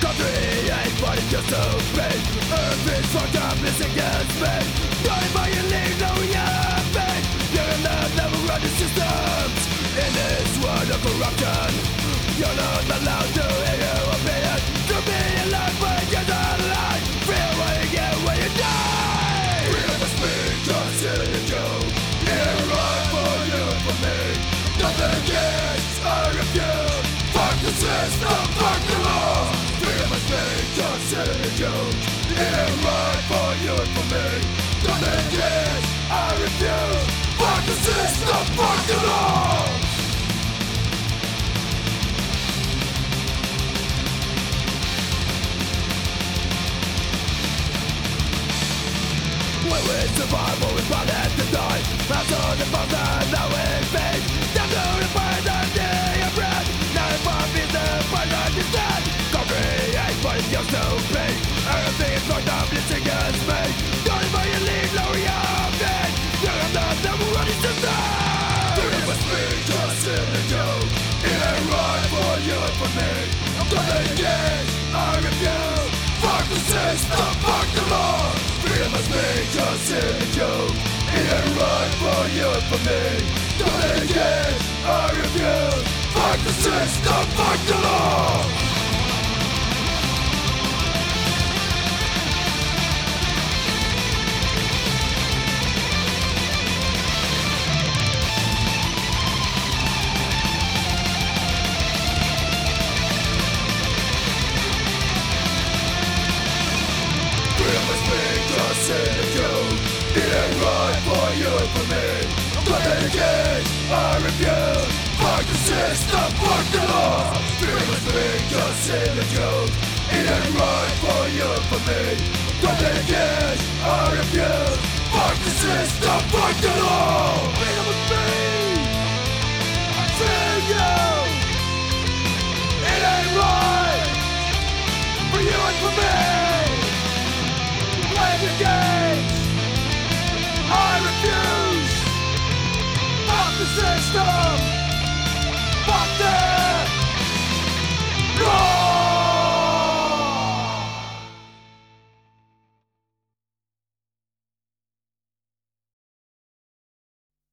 country ain't fighting just to feed Earth is fucked up, missing its speed Dying by your leave, knowing your fate You're in the never-ending systems In this world of corruption You're not allowed to joke Here for you, for me against, I refuse Fuck the system, fuck the law find for you for me Nothing against, I refuse Fuck the system, fuck the law. Freedom of speech, just in joke It ain't right for you for me. Nothing against, I refuse. Fuck the system, fuck the speech, just in a joke It ain't right for you? For me? Nothing against, I refuse Fuck the system, fuck the law Freedom of speech, just in a joke It ain't right for you for me? Nothing against, I refuse Monster!